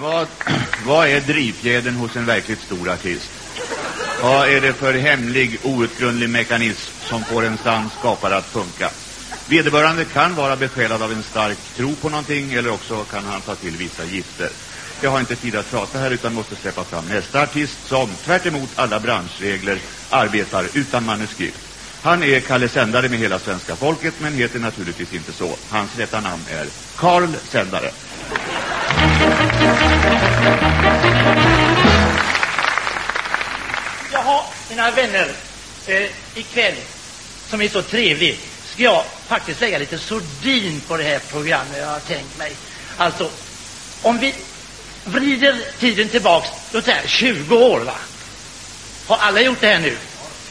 Vad, vad är drivfjädern hos en verkligt stor artist? Vad är det för hemlig, outgrundlig mekanism som får en sann skapare att funka? Vederbörande kan vara besjälad av en stark tro på någonting eller också kan han ta till vissa gifter. Jag har inte tid att prata här utan måste släppa fram nästa artist som, tvärt emot alla branschregler, arbetar utan manuskript. Han är Kalle Sändare med hela svenska folket men heter naturligtvis inte så. Hans rätta namn är Karl Sändare. Jaha, mina vänner, eh, ikväll, som är så trevlig, ska jag faktiskt lägga lite sordin på det här programmet jag har tänkt mig. Alltså, om vi vrider tiden tillbaks, låt säga 20 år, va? Har alla gjort det här nu?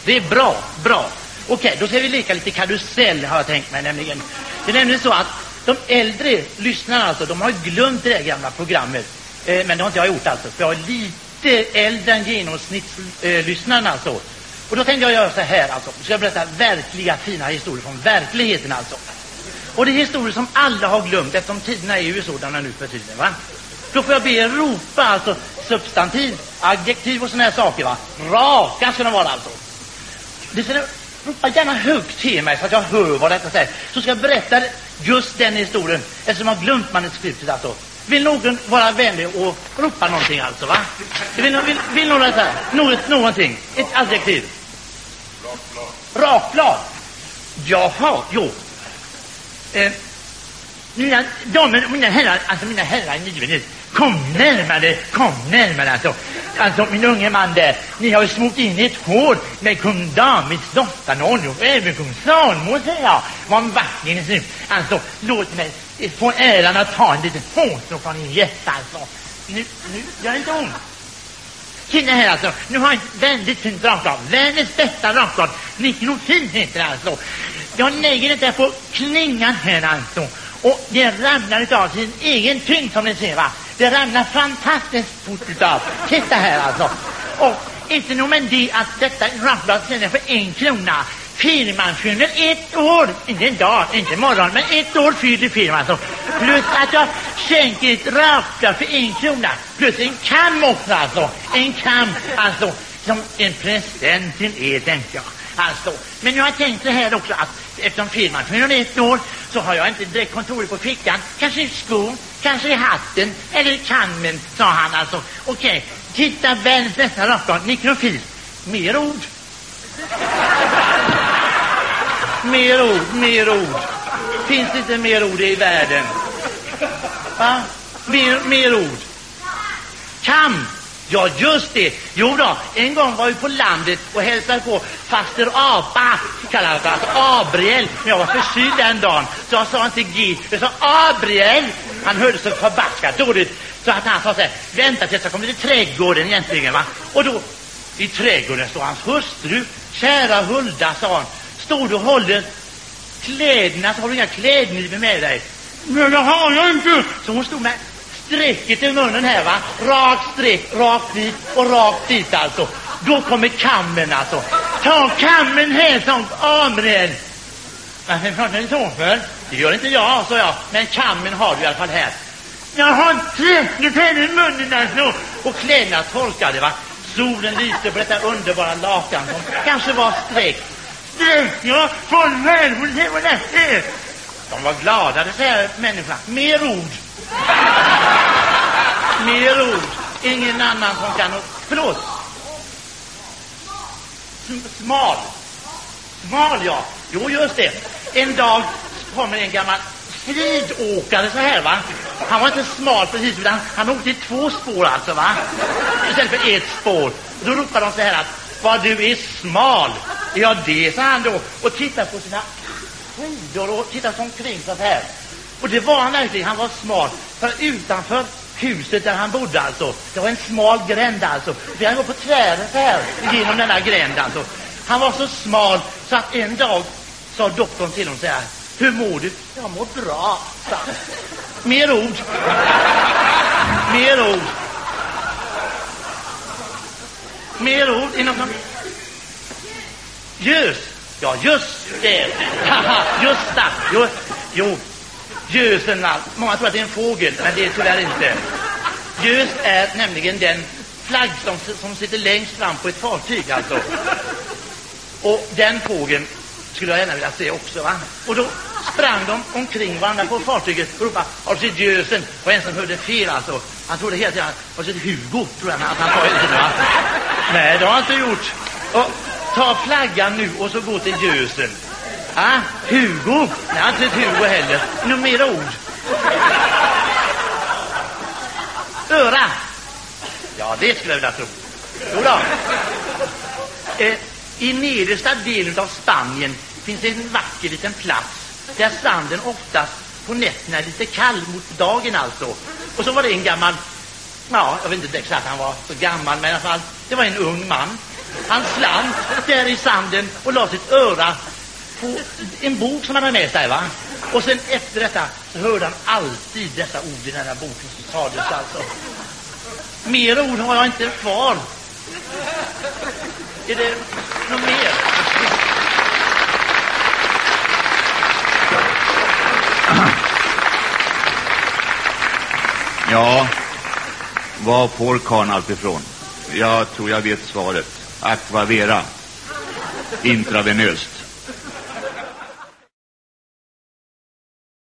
Det är bra, bra. Okej, då ska vi leka lite karusell, har jag tänkt mig nämligen. Det är nämligen så att de äldre lyssnarna, alltså, de har glömt det där gamla programmet. Eh, men det har inte jag gjort alltså, för jag är lite äldre än genomsnittslyssnarna alltså. Och då tänkte jag göra så här alltså, ska jag berätta verkliga fina historier från verkligheten alltså. Och det är historier som alla har glömt eftersom tiderna är ju sådana nu för tiden va. Då får jag be er ropa alltså substantiv, adjektiv och såna här saker va. Raka ska de vara alltså. Det ser ropa gärna högt till mig så att jag hör vad detta säger. Så ska jag berätta just den historien eftersom jag har glömt manuskriptet alltså. Vill någon vara vänlig och ropa någonting alltså va? Vill, vill, vill någon säga något, någonting? Ett adjektiv? Rakblad. Rakblad? Jaha, jo. Eh, mina damer och mina herrar, alltså mina herrar i givetvis, kom närmare, kom närmare alltså. Alltså min unge man där, ni har ju smort in ett hår med kung Davids dotter och även kung Salomo säger jag. Vad vacker ni ser ut. Alltså låt mig få äran att ta en liten foto från er hjärta alltså. Nu, nu gör det inte ont. Titta här alltså, nu har jag ett väldigt fint rakblad. Världens bästa rakblad. Mikrofil heter det alltså. Jag lägger det där på klingan här alltså. Och det ramlar av sin egen tyngd som ni ser va. Det ramlar fantastiskt fort av. Titta här alltså. Och inte nog med det att detta rakblad säljer för en krona. Firman fyller ett år, inte en dag, inte morgon, men ett år fyller firman alltså. Plus att jag skänker ett rakblad för en krona. Plus en kam också alltså. En kam alltså som en present till er tänkte jag. Alltså, men jag har tänkt så här också att eftersom firman fyller ett år så har jag inte direkt kontoret på fickan. Kanske i skon, kanske i hatten eller i kammen, sa han alltså. Okej, okay. titta världens bästa rockband, mikrofil. Mer ord. mer ord, mer ord. Finns det inte mer ord i världen? Va? Mer, mer ord. Kam. Ja, just det. Jo då, en gång var vi på landet och hälsade på faster Apa, kallades det, alltså Abriel. Men jag var förkyld den dagen, så jag sa inte G, jag sa Abriel. Han hörde så förbaskat dåligt, så att han sa så här, vänta tills jag kommer till trädgården egentligen, va. Och då, i trädgården stod hans hustru, kära Hulda, sa han, stod och håller kläderna, så har du inga klädnypor med dig? Men det har jag inte! Så hon stod med strecket i munnen här va. Rakt streck, rakt dit och rakt dit alltså. Då kommer kammen alltså. Ta kammen här som Amren. Varför pratar ni så för? Det gör inte jag, sa jag. Men kammen har du i alla fall här. Jag har strecket här i munnen alltså. Och kläderna torkade va. Solen lyste på detta underbara lakan som kanske var streck. Streck, ja, från världen, det var det. De var glada, det säger människorna. Mer ord. Mer ord. Ingen annan som kan... Förlåt. Smal. Smal, ja. Jo, just det. En dag kommer en gammal skidåkare så här, va. Han var inte smal precis, utan han åkte i två spår alltså, va. Istället för ett spår. Då ropar de så här att vad du är smal. Ja, det, sa han då. Och tittar på sina skidor och tittar omkring så här. Och det var han verkligen, han var smal. För utanför huset där han bodde alltså, det var en smal gränd alltså. Vi han går på tvären så här genom denna gränd alltså. Han var så smal så att en dag sa doktorn till honom så här, hur mår du? Jag mår bra, sa han. Mer ord. Mer ord. Mer ord som... Gös. Ja, just det. just det. Jo, jo. Gösen, många tror att det är en fågel, men det är tyvärr inte. Gös är nämligen den flagg som, som sitter längst fram på ett fartyg alltså. Och den fågeln skulle jag gärna vilja se också. Va? Och då sprang de omkring varandra på fartyget och ropade har du sett gösen? Och en som hörde fel alltså. Han trodde hela tiden har du sett Hugo? Tror jag att han sa hela tiden. Va? Nej, det har han inte gjort. Och ta flaggan nu och så gå till gösen. Ah, Hugo? Nej, inte ett Hugo heller. Några mera ord? Öra? Ja, det skulle jag vilja tro. Jo då. Eh, I nedersta delen av Spanien finns en vacker liten plats där stranden oftast på nätterna är lite kall mot dagen alltså. Och så var det en gammal, ja, jag vet inte exakt han var så gammal, men i alla fall, det var en ung man. Han slant där i sanden och la sitt öra på en bok som han hade med sig. Va? Och sen efter detta hörde han alltid dessa ord i den här boken som sades alltså. Mer ord har jag inte kvar. Är det något mer? Ja, var får karln allt ifrån? Jag tror jag vet svaret. Aquavera. Intravenöst.